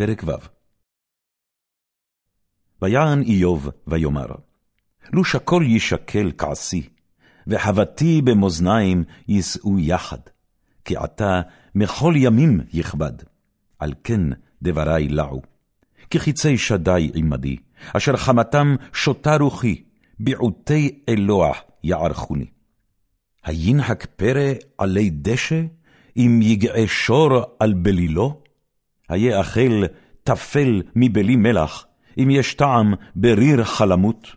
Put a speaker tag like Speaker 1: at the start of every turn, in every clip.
Speaker 1: פרק ו' ויען איוב ויאמר, לו שקול ישקל כעסי, וחבטי במאזניים יישאו יחד, כי עתה מכל ימים יכבד, על כן דברי לעו. כי חיצי שדי עמדי, אשר חמתם שותה רוחי, ביעוטי אלוה יערכוני. הינהק פרא עלי דשא, אם יגעה שור על בלילו? היה אכל תפל מבלי מלח, אם יש טעם בריר חלמות.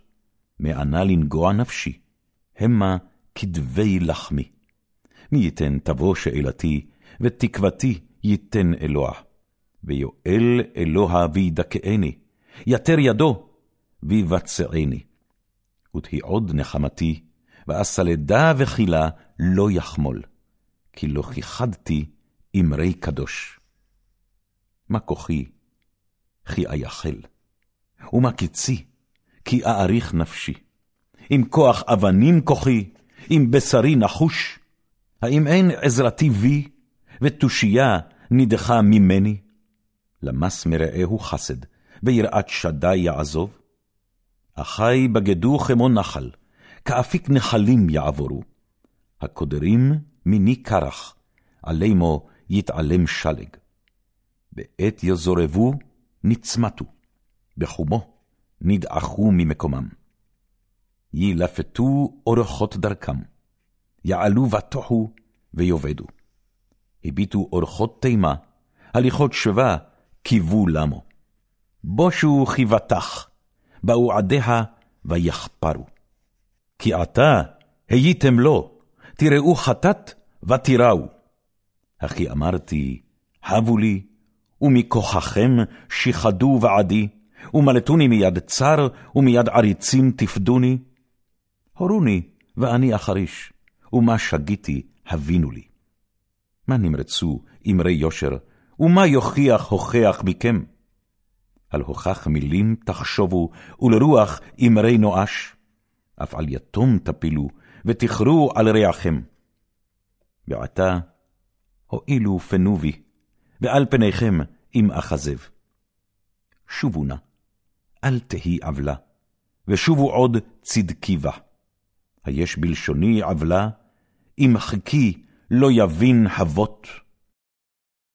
Speaker 1: מענה לנגוע נפשי, המה כדבי לחמי. מי ייתן תבוא שאלתי, ותקוותי ייתן אלוה. ויואל אלוה וידכאני, יתר ידו, ויבצעני. ותהי עוד נחמתי, ואסלדה וחילה לא יחמול, כי לא כיחדתי אמרי קדוש. מה כוחי, כי אייחל, ומה קצי, כי אאריך נפשי. אם כוח אבנים כוחי, אם בשרי נחוש, האם אין עזרתי בי, ותושייה נדחה ממני? למס מרעהו חסד, ויראת שדי יעזוב? אחי בגדו כמו נחל, כאפיק נחלים יעברו. הקודרים מיני קרח, עלימו יתעלם שלג. בעת יזורבו נצמתו, בחומו נדעכו ממקומם. ילפתו אורחות דרכם, יעלו ותוחו ויאבדו. הביטו אורחות תימה, הליכות שבה קיוו למו. בושו חיבתך, באו עדיה ויחפרו. כי עתה הייתם לו, תראו חטאת ותיראו. הכי אמרתי, הבו לי, ומכוחכם שיחדו ועדי, ומלטוני מיד צר, ומיד עריצים תפדוני. הורוני, ואני אחריש, ומה שגיתי, הבינו לי. מה נמרצו אמרי יושר, ומה יוכיח הוכח מכם? על הוכח מילים תחשובו, ולרוח אמרי נואש. אף על יתום תפילו, ותכרו על ריעכם. ועתה, הואילו פנו בי, ועל פניכם אם אחזב. שובו נא, אל תהי עוולה, ושובו עוד צדקי בה. היש בלשוני עוולה, אם חכי לא יבין חבות.